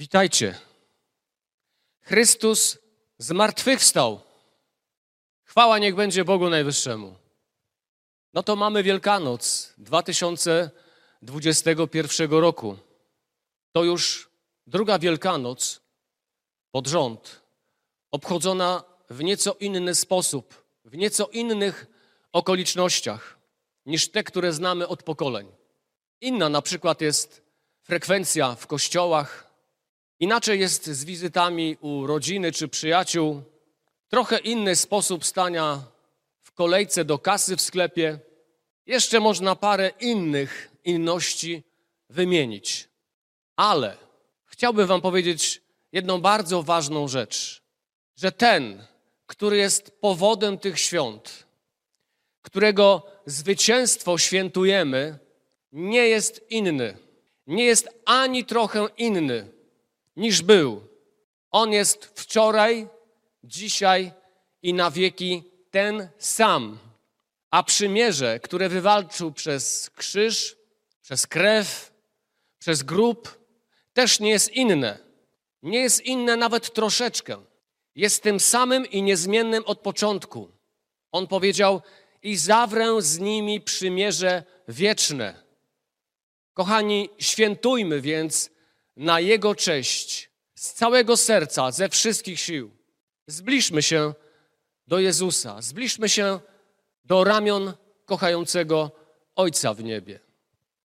Witajcie. Chrystus zmartwychwstał. Chwała niech będzie Bogu Najwyższemu. No to mamy Wielkanoc 2021 roku. To już druga Wielkanoc pod rząd, obchodzona w nieco inny sposób, w nieco innych okolicznościach niż te, które znamy od pokoleń. Inna na przykład jest frekwencja w kościołach, inaczej jest z wizytami u rodziny czy przyjaciół, trochę inny sposób stania w kolejce do kasy w sklepie. Jeszcze można parę innych inności wymienić. Ale chciałbym Wam powiedzieć jedną bardzo ważną rzecz, że ten, który jest powodem tych świąt, którego zwycięstwo świętujemy, nie jest inny. Nie jest ani trochę inny niż był. On jest wczoraj, dzisiaj i na wieki ten sam. A przymierze, które wywalczył przez krzyż, przez krew, przez grób, też nie jest inne. Nie jest inne nawet troszeczkę. Jest tym samym i niezmiennym od początku. On powiedział: I zawrę z nimi przymierze wieczne. Kochani, świętujmy więc na Jego cześć z całego serca, ze wszystkich sił. Zbliżmy się do Jezusa, zbliżmy się do ramion kochającego Ojca w niebie.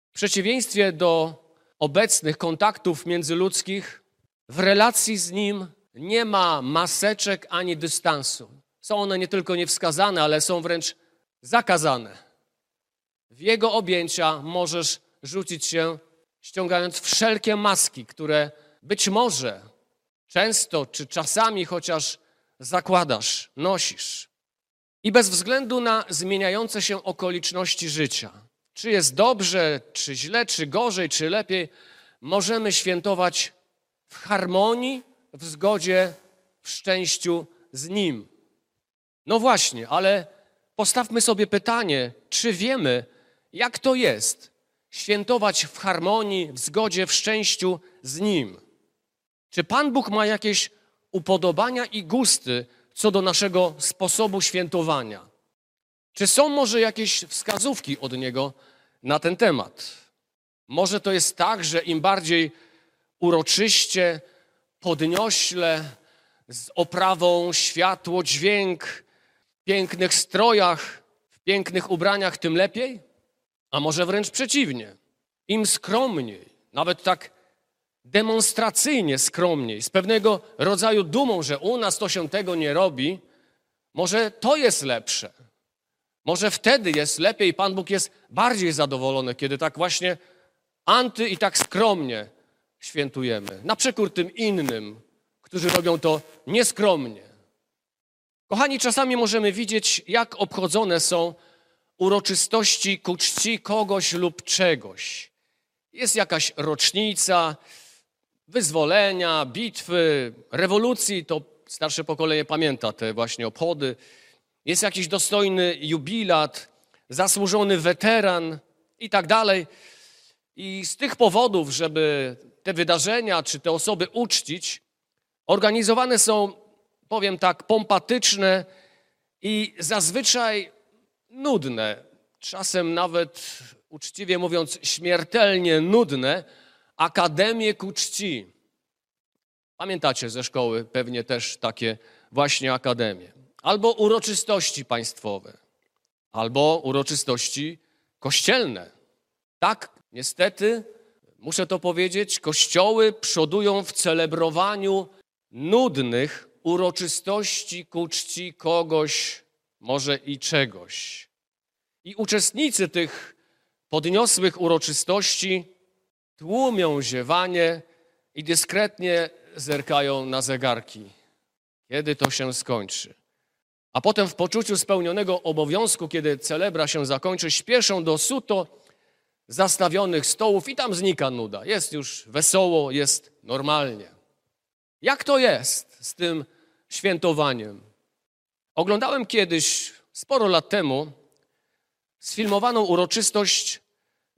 W przeciwieństwie do obecnych kontaktów międzyludzkich, w relacji z Nim nie ma maseczek ani dystansu. Są one nie tylko niewskazane, ale są wręcz zakazane. W Jego objęcia możesz rzucić się, ściągając wszelkie maski, które być może często czy czasami chociaż zakładasz, nosisz. I bez względu na zmieniające się okoliczności życia, czy jest dobrze, czy źle, czy gorzej, czy lepiej, możemy świętować w harmonii, w zgodzie, w szczęściu z Nim. No właśnie, ale postawmy sobie pytanie, czy wiemy, jak to jest świętować w harmonii, w zgodzie, w szczęściu z Nim? Czy Pan Bóg ma jakieś upodobania i gusty co do naszego sposobu świętowania? Czy są może jakieś wskazówki od Niego na ten temat? Może to jest tak, że im bardziej uroczyście, podniośle, z oprawą światło, dźwięk, w pięknych strojach, w pięknych ubraniach, tym lepiej? A może wręcz przeciwnie. Im skromniej, nawet tak demonstracyjnie skromniej, z pewnego rodzaju dumą, że u nas to się tego nie robi, może to jest lepsze. Może wtedy jest lepiej, Pan Bóg jest bardziej zadowolony, kiedy tak właśnie anty i tak skromnie świętujemy. Na przekór tym innym, którzy robią to nieskromnie. Kochani, czasami możemy widzieć, jak obchodzone są uroczystości ku czci kogoś lub czegoś. Jest jakaś rocznica wyzwolenia, bitwy, rewolucji, to starsze pokolenie pamięta te właśnie obchody. Jest jakiś dostojny jubilat, zasłużony weteran i tak dalej. I z tych powodów, żeby te wydarzenia czy te osoby uczcić, organizowane są, powiem tak, pompatyczne i zazwyczaj nudne, czasem nawet uczciwie mówiąc śmiertelnie nudne, akademie ku czci. Pamiętacie ze szkoły pewnie też takie właśnie akademie. Albo uroczystości państwowe, albo uroczystości kościelne. Tak, niestety, muszę to powiedzieć, kościoły przodują w celebrowaniu nudnych uroczystości ku czci kogoś, może i czegoś. I uczestnicy tych podniosłych uroczystości tłumią ziewanie i dyskretnie zerkają na zegarki. Kiedy to się skończy? A potem w poczuciu spełnionego obowiązku, kiedy celebra się zakończy, śpieszą do suto zastawionych stołów i tam znika nuda. Jest już wesoło, jest normalnie. Jak to jest z tym świętowaniem? Oglądałem kiedyś, sporo lat temu, sfilmowaną uroczystość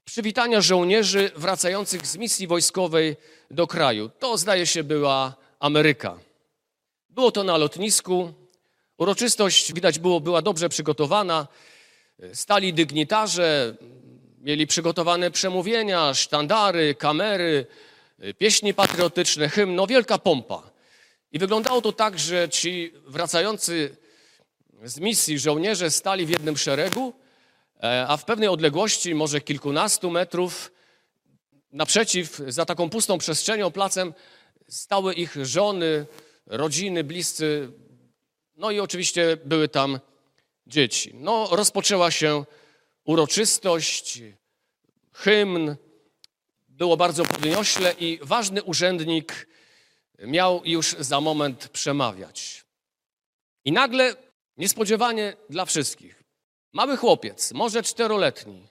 przywitania żołnierzy wracających z misji wojskowej do kraju. To zdaje się była Ameryka. Było to na lotnisku. Uroczystość, widać było, była dobrze przygotowana. Stali dygnitarze, mieli przygotowane przemówienia, sztandary, kamery, pieśni patriotyczne, hymn, no wielka pompa. I wyglądało to tak, że ci wracający z misji żołnierze stali w jednym szeregu, a w pewnej odległości, może kilkunastu metrów, naprzeciw, za taką pustą przestrzenią, placem, stały ich żony, rodziny, bliscy, no i oczywiście były tam dzieci. No, rozpoczęła się uroczystość, hymn, było bardzo podniośle i ważny urzędnik miał już za moment przemawiać. I nagle, niespodziewanie dla wszystkich, mały chłopiec, może czteroletni,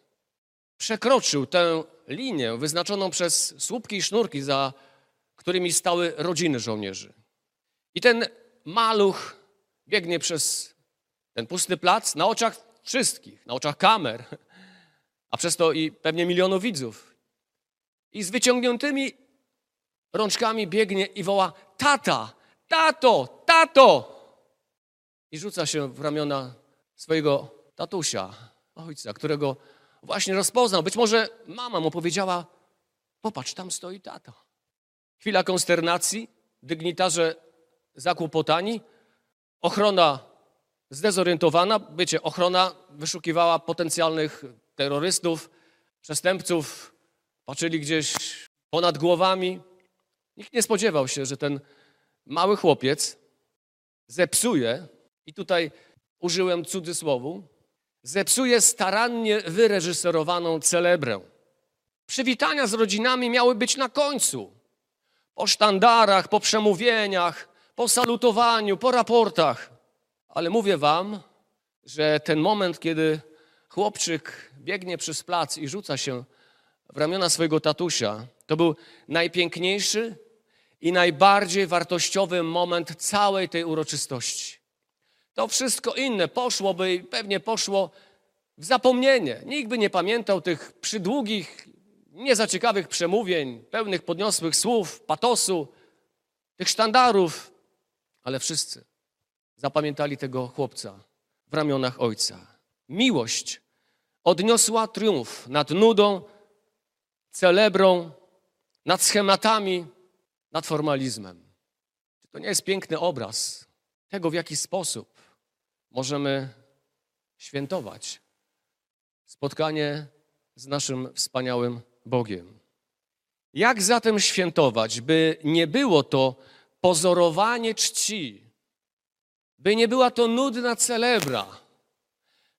przekroczył tę linię wyznaczoną przez słupki i sznurki, za którymi stały rodziny żołnierzy. I ten maluch biegnie przez ten pusty plac na oczach wszystkich, na oczach kamer, a przez to i pewnie milionów widzów. I z wyciągniętymi rączkami biegnie i woła: Tata, tato, tato! I rzuca się w ramiona swojego tatusia, ojca, którego właśnie rozpoznał. Być może mama mu powiedziała: Popatrz, tam stoi tata. Chwila konsternacji, dygnitarze zakłopotani, ochrona zdezorientowana. Wiecie, ochrona wyszukiwała potencjalnych terrorystów, przestępców, patrzyli gdzieś ponad głowami. Nikt nie spodziewał się, że ten mały chłopiec zepsuje, i tutaj użyłem cudzysłowu, zepsuje starannie wyreżyserowaną celebrę. Przywitania z rodzinami miały być na końcu. Po sztandarach, po przemówieniach, po salutowaniu, po raportach. Ale mówię wam, że ten moment, kiedy chłopczyk biegnie przez plac i rzuca się w ramiona swojego tatusia, to był najpiękniejszy i najbardziej wartościowy moment całej tej uroczystości. To wszystko inne poszłoby i pewnie poszło w zapomnienie. Nikt by nie pamiętał tych przydługich, niezaciekawych przemówień, pełnych podniosłych słów, patosu, tych sztandarów, ale wszyscy zapamiętali tego chłopca w ramionach ojca. Miłość odniosła triumf nad nudą, celebrą, nad schematami, nad formalizmem. Czy to nie jest piękny obraz tego, w jaki sposób możemy świętować spotkanie z naszym wspaniałym Bogiem? Jak zatem świętować, by nie było to pozorowanie czci, by nie była to nudna celebra,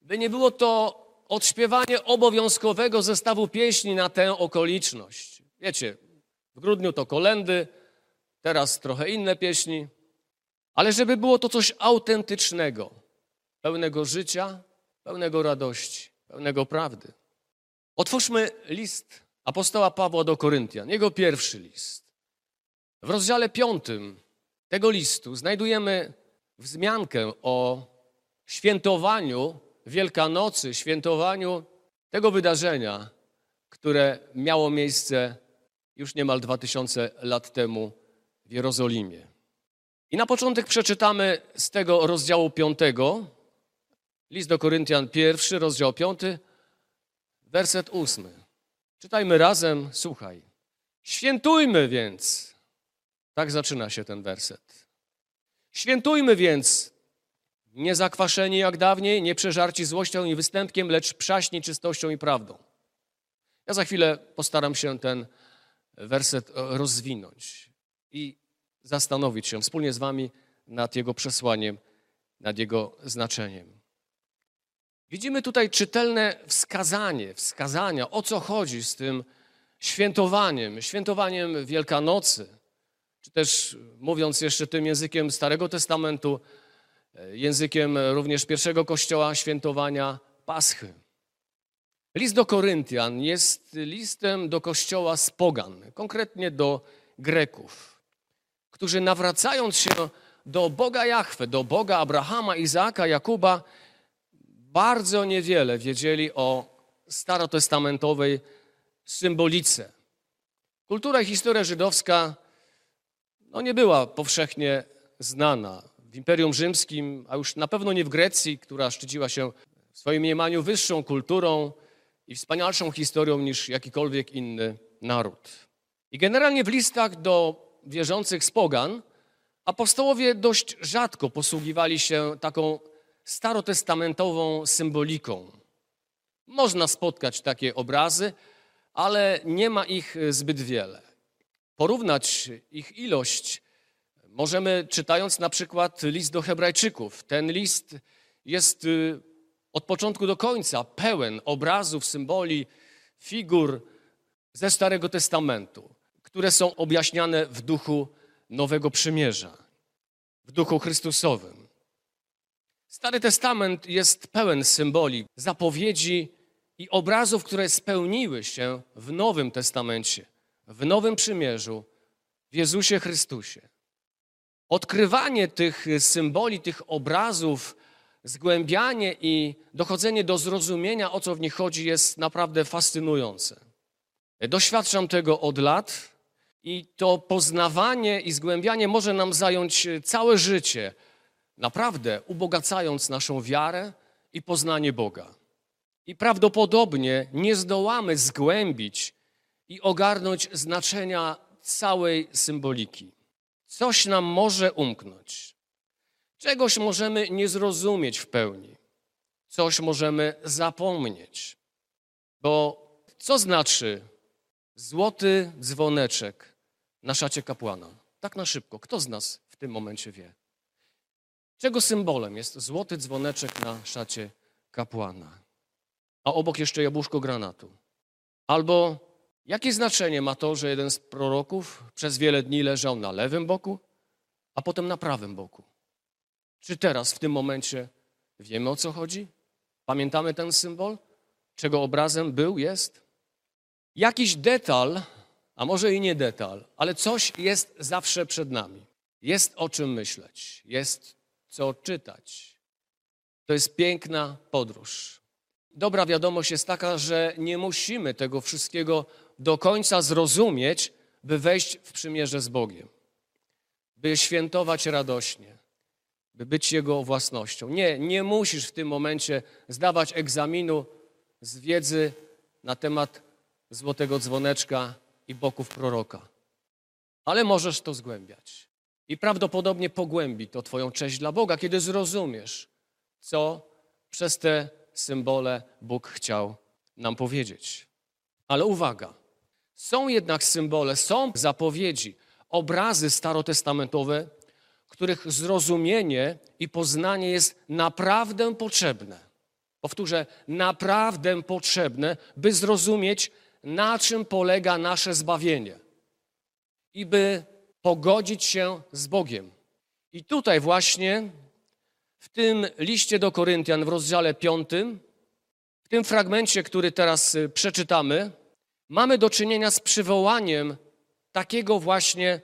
by nie było to odśpiewanie obowiązkowego zestawu pieśni na tę okoliczność. Wiecie, w grudniu to kolendy, teraz trochę inne pieśni, ale żeby było to coś autentycznego, pełnego życia, pełnego radości, pełnego prawdy. Otwórzmy list apostoła Pawła do Koryntian, jego pierwszy list. W rozdziale piątym tego listu znajdujemy wzmiankę o świętowaniu Wielkanocy, świętowaniu tego wydarzenia, które miało miejsce już niemal dwa tysiące lat temu w Jerozolimie. I na początek przeczytamy z tego rozdziału piątego, list do Koryntian pierwszy, rozdział piąty, werset ósmy. Czytajmy razem, słuchaj. Świętujmy więc. Tak zaczyna się ten werset. Świętujmy więc, nie zakwaszeni jak dawniej, nie przeżarci złością i występkiem, lecz przaśni czystością i prawdą. Ja za chwilę postaram się ten werset rozwinąć i zastanowić się wspólnie z Wami nad jego przesłaniem, nad jego znaczeniem. Widzimy tutaj czytelne wskazanie, wskazania, o co chodzi z tym świętowaniem, świętowaniem Wielkanocy, czy też mówiąc jeszcze tym językiem Starego Testamentu, językiem również pierwszego kościoła świętowania Paschy. List do Koryntian jest listem do kościoła z Pogan, konkretnie do Greków, którzy nawracając się do Boga Jahwe, do Boga Abrahama, Izaaka, Jakuba, bardzo niewiele wiedzieli o starotestamentowej symbolice. Kultura i historia żydowska no, nie była powszechnie znana. W Imperium Rzymskim, a już na pewno nie w Grecji, która szczyciła się w swoim mniemaniu wyższą kulturą i wspanialszą historią niż jakikolwiek inny naród. I generalnie w listach do wierzących z pogan apostołowie dość rzadko posługiwali się taką starotestamentową symboliką. Można spotkać takie obrazy, ale nie ma ich zbyt wiele. Porównać ich ilość możemy czytając na przykład list do Hebrajczyków. Ten list jest y, od początku do końca pełen obrazów, symboli, figur ze Starego Testamentu, które są objaśniane w duchu Nowego Przymierza, w duchu Chrystusowym. Stary Testament jest pełen symboli, zapowiedzi i obrazów, które spełniły się w Nowym Testamencie, w Nowym Przymierzu, w Jezusie Chrystusie. Odkrywanie tych symboli, tych obrazów, zgłębianie i dochodzenie do zrozumienia, o co w nich chodzi, jest naprawdę fascynujące. Doświadczam tego od lat i to poznawanie i zgłębianie może nam zająć całe życie, naprawdę ubogacając naszą wiarę i poznanie Boga. I prawdopodobnie nie zdołamy zgłębić i ogarnąć znaczenia całej symboliki. Coś nam może umknąć. Czegoś możemy nie zrozumieć w pełni. Coś możemy zapomnieć. Bo co znaczy złoty dzwoneczek na szacie kapłana? Tak na szybko. Kto z nas w tym momencie wie? Czego symbolem jest złoty dzwoneczek na szacie kapłana? A obok jeszcze jabłuszko granatu. Albo jakie znaczenie ma to, że jeden z proroków przez wiele dni leżał na lewym boku, a potem na prawym boku? Czy teraz, w tym momencie, wiemy o co chodzi? Pamiętamy ten symbol? Czego obrazem był, jest? Jakiś detal, a może i nie detal, ale coś jest zawsze przed nami. Jest o czym myśleć, jest co czytać. To jest piękna podróż. Dobra wiadomość jest taka, że nie musimy tego wszystkiego do końca zrozumieć, by wejść w przymierze z Bogiem, by świętować radośnie, by być Jego własnością. Nie, nie musisz w tym momencie zdawać egzaminu z wiedzy na temat złotego dzwoneczka i boków proroka. Ale możesz to zgłębiać. I prawdopodobnie pogłębi to Twoją cześć dla Boga, kiedy zrozumiesz, co przez te symbole Bóg chciał nam powiedzieć. Ale uwaga, są jednak symbole, są zapowiedzi, obrazy starotestamentowe, których zrozumienie i poznanie jest naprawdę potrzebne. Powtórzę, naprawdę potrzebne, by zrozumieć, na czym polega nasze zbawienie i by pogodzić się z Bogiem. I tutaj właśnie w tym liście do Koryntian w rozdziale 5, w tym fragmencie, który teraz y, przeczytamy, mamy do czynienia z przywołaniem takiego właśnie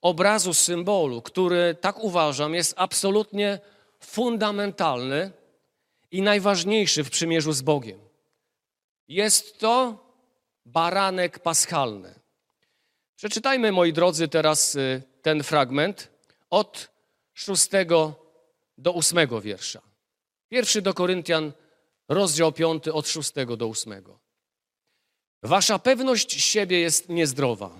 obrazu, symbolu, który, tak uważam, jest absolutnie fundamentalny i najważniejszy w przymierzu z Bogiem. Jest to baranek paschalny. Przeczytajmy, moi drodzy, teraz y, ten fragment od szóstego do ósmego wiersza. Pierwszy do Koryntian, rozdział piąty, od szóstego do ósmego. Wasza pewność siebie jest niezdrowa.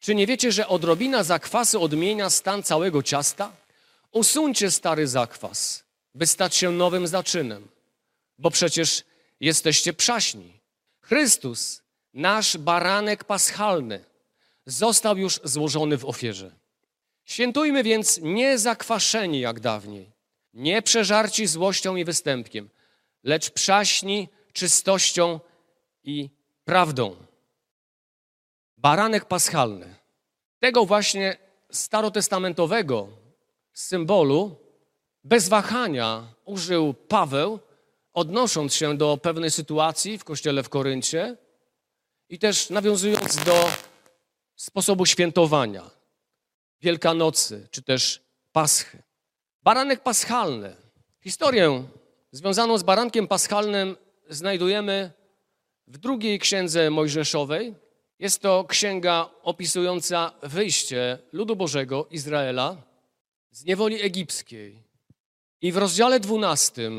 Czy nie wiecie, że odrobina zakwasu odmienia stan całego ciasta? Usuńcie stary zakwas, by stać się nowym zaczynem, bo przecież jesteście przaśni. Chrystus, nasz baranek paschalny, został już złożony w ofierze. Świętujmy więc nie zakwaszeni jak dawniej, nie przeżarci złością i występkiem, lecz przaśni czystością i prawdą. Baranek paschalny. Tego właśnie starotestamentowego symbolu bez wahania użył Paweł, odnosząc się do pewnej sytuacji w kościele w Koryncie i też nawiązując do sposobu świętowania Wielkanocy czy też Paschy. Baranek paschalny. Historię związaną z barankiem paschalnym znajdujemy w drugiej księdze Mojżeszowej. Jest to księga opisująca wyjście ludu Bożego, Izraela, z niewoli egipskiej. I w rozdziale 12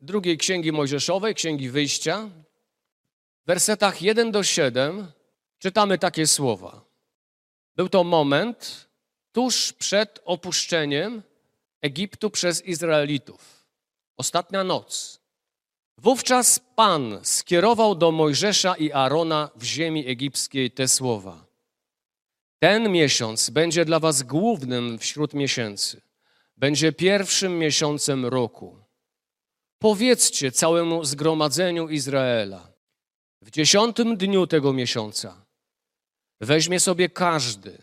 drugiej księgi Mojżeszowej, księgi wyjścia, w wersetach 1 do 7 czytamy takie słowa. Był to moment tuż przed opuszczeniem Egiptu przez Izraelitów. Ostatnia noc. Wówczas Pan skierował do Mojżesza i Arona w ziemi egipskiej te słowa. Ten miesiąc będzie dla was głównym wśród miesięcy. Będzie pierwszym miesiącem roku. Powiedzcie całemu zgromadzeniu Izraela. W dziesiątym dniu tego miesiąca weźmie sobie każdy,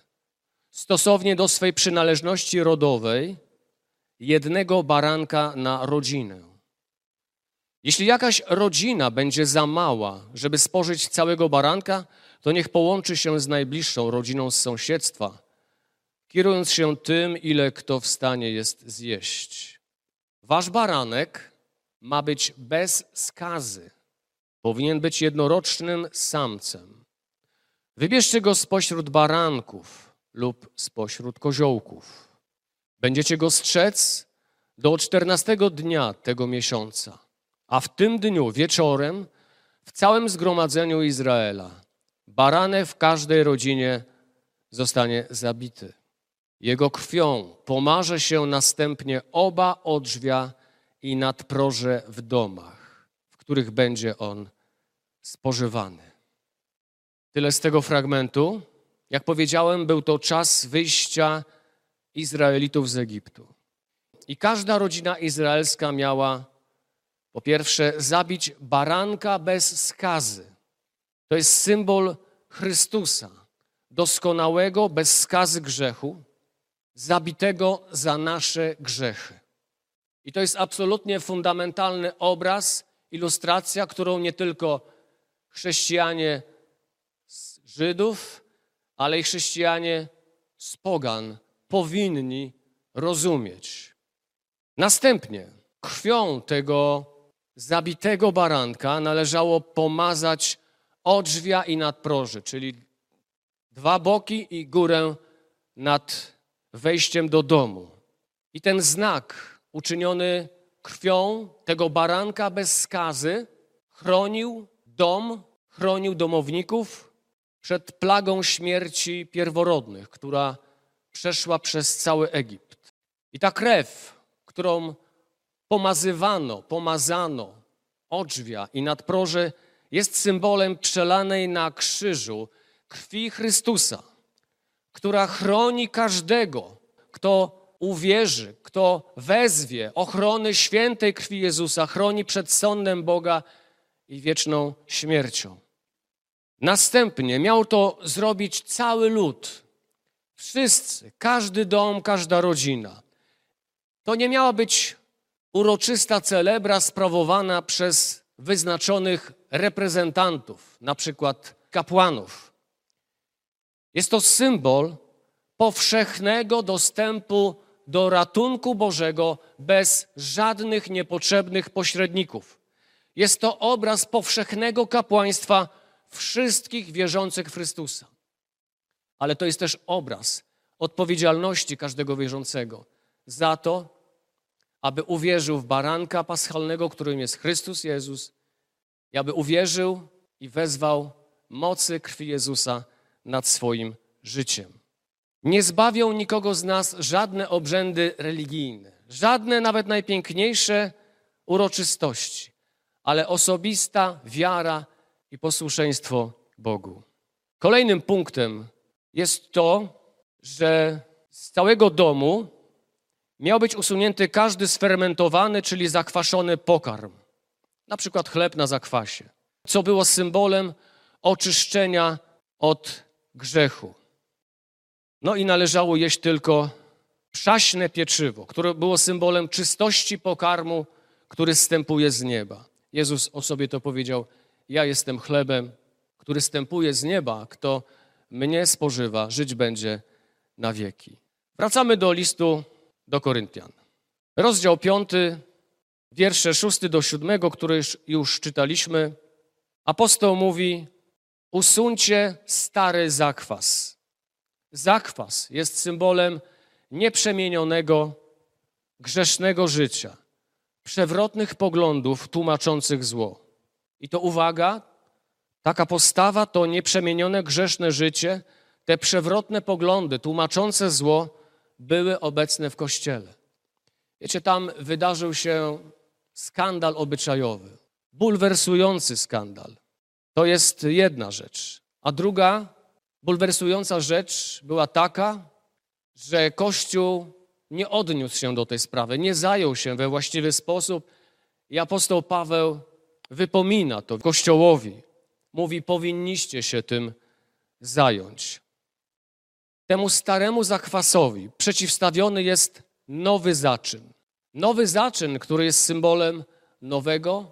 stosownie do swej przynależności rodowej, jednego baranka na rodzinę. Jeśli jakaś rodzina będzie za mała, żeby spożyć całego baranka, to niech połączy się z najbliższą rodziną z sąsiedztwa, kierując się tym, ile kto w stanie jest zjeść. Wasz baranek ma być bez skazy. Powinien być jednorocznym samcem. Wybierzcie go spośród baranków lub spośród koziołków. Będziecie go strzec do czternastego dnia tego miesiąca, a w tym dniu wieczorem w całym zgromadzeniu Izraela baranek w każdej rodzinie zostanie zabity. Jego krwią pomarze się następnie oba odrzwia i nadproże w domach, w których będzie on spożywany. Tyle z tego fragmentu. Jak powiedziałem, był to czas wyjścia Izraelitów z Egiptu. I każda rodzina izraelska miała, po pierwsze, zabić baranka bez skazy. To jest symbol Chrystusa, doskonałego, bez skazy grzechu, zabitego za nasze grzechy. I to jest absolutnie fundamentalny obraz, ilustracja, którą nie tylko chrześcijanie Żydów, ale i chrześcijanie z Pogan powinni rozumieć. Następnie krwią tego zabitego baranka należało pomazać odrzwia i nadproży, czyli dwa boki i górę nad wejściem do domu. I ten znak uczyniony krwią tego baranka bez skazy chronił dom, chronił domowników przed plagą śmierci pierworodnych, która przeszła przez cały Egipt. I ta krew, którą pomazywano, pomazano odrzwia i nadproże, jest symbolem przelanej na krzyżu krwi Chrystusa, która chroni każdego, kto uwierzy, kto wezwie ochrony świętej krwi Jezusa, chroni przed sądem Boga i wieczną śmiercią. Następnie miał to zrobić cały lud. Wszyscy, każdy dom, każda rodzina. To nie miała być uroczysta celebra sprawowana przez wyznaczonych reprezentantów, na przykład kapłanów. Jest to symbol powszechnego dostępu do ratunku Bożego bez żadnych niepotrzebnych pośredników. Jest to obraz powszechnego kapłaństwa wszystkich wierzących w Chrystusa. Ale to jest też obraz odpowiedzialności każdego wierzącego za to, aby uwierzył w baranka paschalnego, którym jest Chrystus Jezus, i aby uwierzył i wezwał mocy krwi Jezusa nad swoim życiem. Nie zbawią nikogo z nas żadne obrzędy religijne, żadne nawet najpiękniejsze uroczystości, ale osobista wiara i posłuszeństwo Bogu. Kolejnym punktem jest to, że z całego domu miał być usunięty każdy sfermentowany, czyli zakwaszony pokarm, na przykład chleb na zakwasie, co było symbolem oczyszczenia od grzechu. No i należało jeść tylko przaśne pieczywo, które było symbolem czystości pokarmu, który stępuje z nieba. Jezus o sobie to powiedział: Ja jestem chlebem, który stępuje z nieba. Kto mnie spożywa, żyć będzie na wieki. Wracamy do listu do Koryntian. Rozdział 5, wiersze 6 do 7, który już czytaliśmy. apostoł mówi: usuńcie stary zakwas. Zakwas jest symbolem nieprzemienionego, grzesznego życia, przewrotnych poglądów tłumaczących zło. I to uwaga, taka postawa to nieprzemienione, grzeszne życie, te przewrotne poglądy tłumaczące zło były obecne w kościele. Wiecie, tam wydarzył się skandal obyczajowy, bulwersujący skandal. To jest jedna rzecz. A druga bulwersująca rzecz była taka, że Kościół nie odniósł się do tej sprawy, nie zajął się we właściwy sposób i apostoł Paweł wypomina to Kościołowi. Mówi, powinniście się tym zająć. Temu staremu zakwasowi przeciwstawiony jest nowy zaczyn. Nowy zaczyn, który jest symbolem nowego,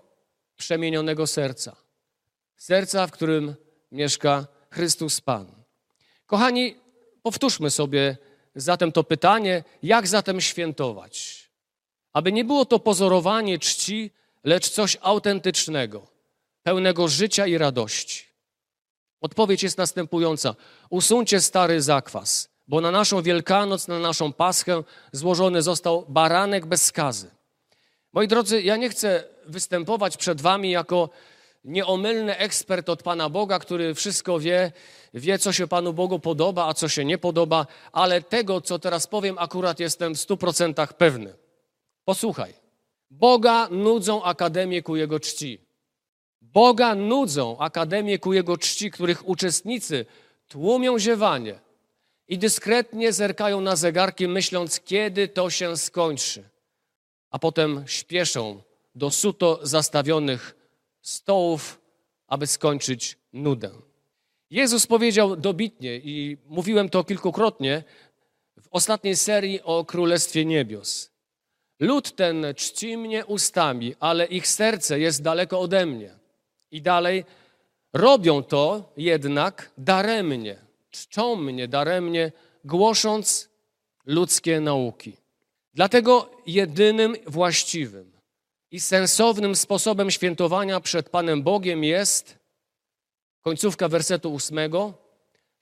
przemienionego serca. Serca, w którym mieszka Chrystus Pan. Kochani, powtórzmy sobie zatem to pytanie, jak zatem świętować? Aby nie było to pozorowanie czci, lecz coś autentycznego, pełnego życia i radości. Odpowiedź jest następująca: usuńcie stary zakwas, bo na naszą Wielkanoc, na naszą Paschę złożony został baranek bez skazy. Moi drodzy, ja nie chcę występować przed Wami jako nieomylny ekspert od Pana Boga, który wszystko wie, wie, co się Panu Bogu podoba, a co się nie podoba, ale tego, co teraz powiem, akurat jestem w stu procentach pewny. Posłuchaj. Boga nudzą akademię ku Jego czci. Boga nudzą akademię ku Jego czci, których uczestnicy tłumią ziewanie i dyskretnie zerkają na zegarki, myśląc, kiedy to się skończy. A potem śpieszą do suto zastawionych stołów, aby skończyć nudę. Jezus powiedział dobitnie, i mówiłem to kilkukrotnie w ostatniej serii o Królestwie Niebios. Lud ten czci mnie ustami, ale ich serce jest daleko ode mnie. I dalej, robią to jednak daremnie, czczą mnie daremnie, głosząc ludzkie nauki. Dlatego jedynym właściwym i sensownym sposobem świętowania przed Panem Bogiem jest końcówka wersetu ósmego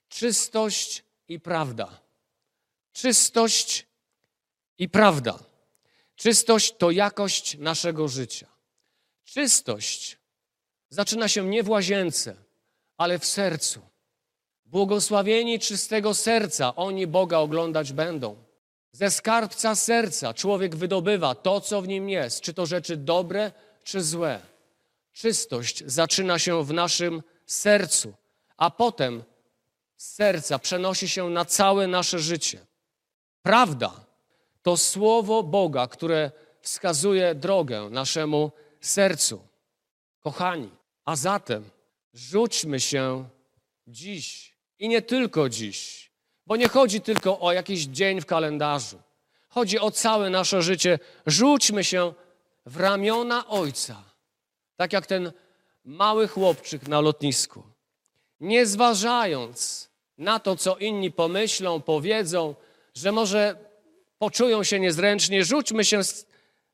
czystość i prawda. Czystość i prawda. Czystość to jakość naszego życia. Czystość zaczyna się nie w łazience, ale w sercu. Błogosławieni czystego serca, oni Boga oglądać będą. Ze skarbca serca człowiek wydobywa to, co w nim jest, czy to rzeczy dobre, czy złe. Czystość zaczyna się w naszym sercu, a potem z serca przenosi się na całe nasze życie. Prawda to słowo Boga, które wskazuje drogę naszemu sercu. Kochani, a zatem rzućmy się dziś i nie tylko dziś, bo nie chodzi tylko o jakiś dzień w kalendarzu. Chodzi o całe nasze życie. Rzućmy się w ramiona Ojca, tak jak ten mały chłopczyk na lotnisku. Nie zważając na to, co inni pomyślą, powiedzą, że może poczują się niezręcznie, rzućmy się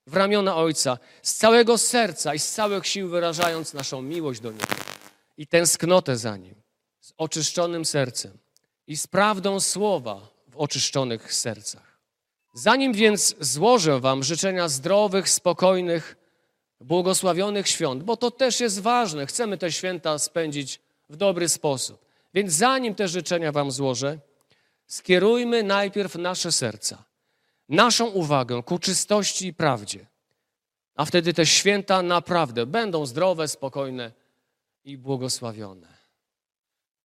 w ramiona Ojca z całego serca i z całych sił wyrażając naszą miłość do Niego i tęsknotę za Nim, z oczyszczonym sercem i z prawdą słowa w oczyszczonych sercach. Zanim więc złożę Wam życzenia zdrowych, spokojnych, błogosławionych świąt, bo to też jest ważne, chcemy te święta spędzić w dobry sposób. Więc zanim te życzenia Wam złożę, skierujmy najpierw nasze serca naszą uwagę ku czystości i prawdzie. A wtedy te święta naprawdę będą zdrowe, spokojne i błogosławione.